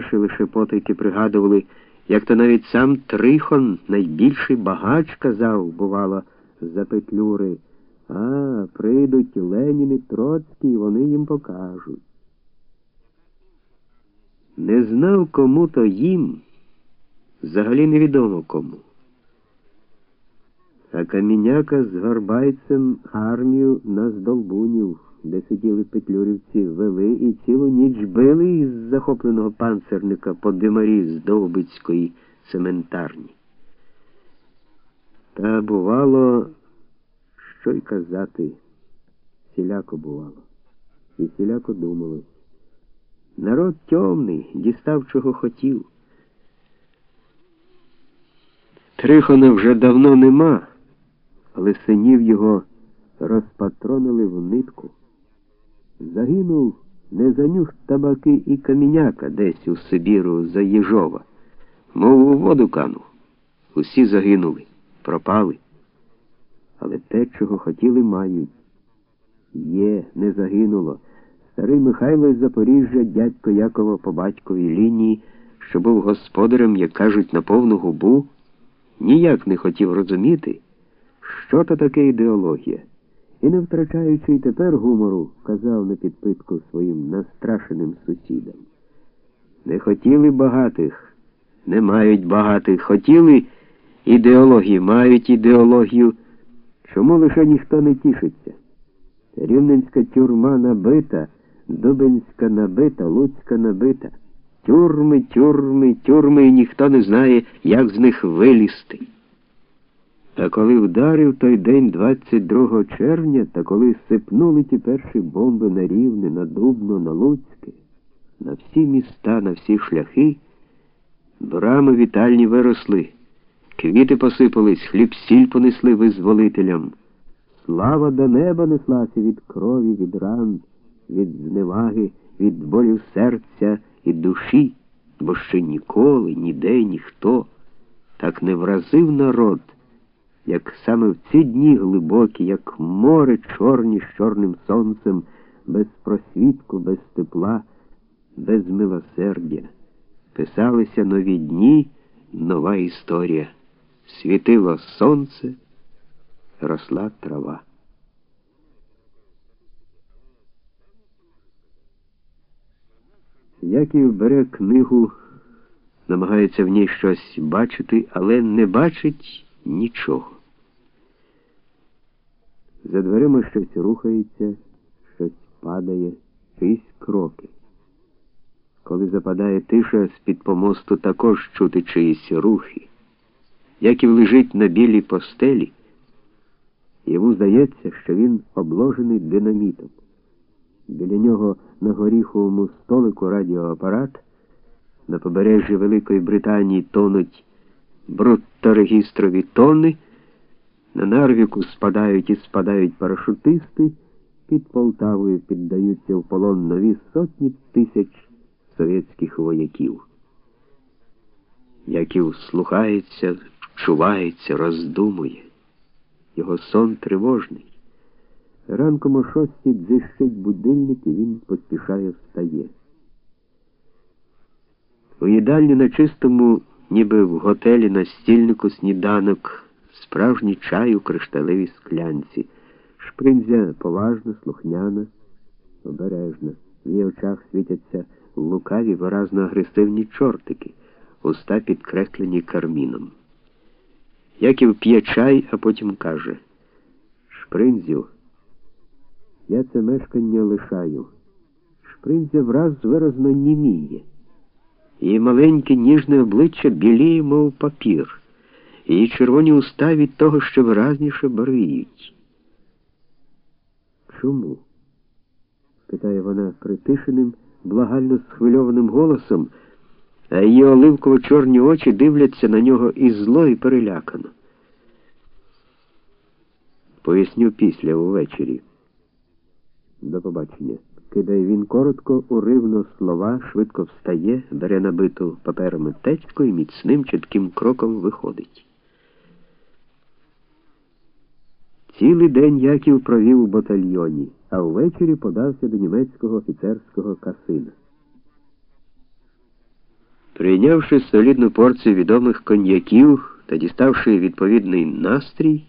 старші лише потайки пригадували, як то навіть сам Трихон, найбільший багач, казав, бувало, за петлюри. А, прийдуть Ленін і Троцький, і вони їм покажуть. Не знав кому то їм, взагалі невідомо кому. А каміняка з Горбайцем армію на здолбунів, де сиділи петлюрівці, вели і цілу ніч били із захопленого панцерника по димарі з Довбицької цементарні. Та бувало, що й казати, сіляко бувало, і сіляко думалось. Народ тьомний, дістав, чого хотів. Трихона вже давно нема, але синів його розпатронили в нитку. Загинув не за нюх табаки і каміняка десь у Сибіру за Єжова. Мов у воду канув. Усі загинули, пропали. Але те, чого хотіли, мають. Є, не загинуло. Старий Михайло із Запоріжжя, дядько Якова по батьковій лінії, що був господарем, як кажуть, на повну губу, ніяк не хотів розуміти, що то таке ідеологія. І, не втрачаючи й тепер гумору, казав на підпитку своїм настрашеним сусідам. Не хотіли багатих, не мають багатих, хотіли ідеології, мають ідеологію. Чому лише ніхто не тішиться? Рівненська тюрма набита, Дубинська набита, Луцька набита. Тюрми, тюрми, тюрми, і ніхто не знає, як з них вилізти. Та коли вдарив той день 22 червня, та коли сипнули ті перші бомби на Рівне, на Дубно, на Луцьке, на всі міста, на всі шляхи, брами вітальні виросли, квіти посипались, хліб сіль понесли визволителям. Слава до неба неслася від крові, від ран, від зневаги, від болю серця і душі, бо ще ніколи, ніде, ніхто так не вразив народ, як саме в ці дні глибокі, як море чорні з чорним сонцем, без просвітку, без тепла, без милосердя. Писалися нові дні, нова історія. Світило сонце, росла трава. Яків бере книгу, намагається в ній щось бачити, але не бачить нічого. За дверима щось рухається, щось падає, чиїсь кроки. Коли западає тиша, з-під помосту також чути чиїсь рухи. Яків лежить на білій постелі, йому здається, що він обложений динамітом. Біля нього на горіховому столику радіоапарат. На побережжі Великої Британії тонуть брутторегістрові тони. На Нарвіку спадають і спадають парашутисти. Під Полтавою піддаються в полон нові сотні тисяч совєтських вояків. Яків слухається, вчувається, роздумує. Його сон тривожний. Ранком о шостій дзищить будильник і він поспішає встає. У їдальні на чистому, ніби в готелі на стільнику сніданок, справжній чай у кришталевій склянці. Шпринзя поважна, слухняна, обережна. В її очах світяться лукаві, виразно агресивні чортики, уста підкреслені карміном. Яків п'є чай, а потім каже Шпринзю. Я це мешкання лишаю. Шпринзя враз виразно німіє. Її маленьке ніжне обличчя біліє, мов папір, її червоні уста від того, що виразніше барвіють. Чому? питає вона притишеним, благально схвильованим голосом, а її оливково чорні очі дивляться на нього і зло, і перелякано. Поясню після увечері. До побачення. Кидає він коротко, уривно слова, швидко встає, бере набиту паперами течку і міцним чітким кроком виходить. Цілий день Яків провів у батальйоні, а ввечері подався до німецького офіцерського касина. Прийнявши солідну порцію відомих коньяків та діставши відповідний настрій,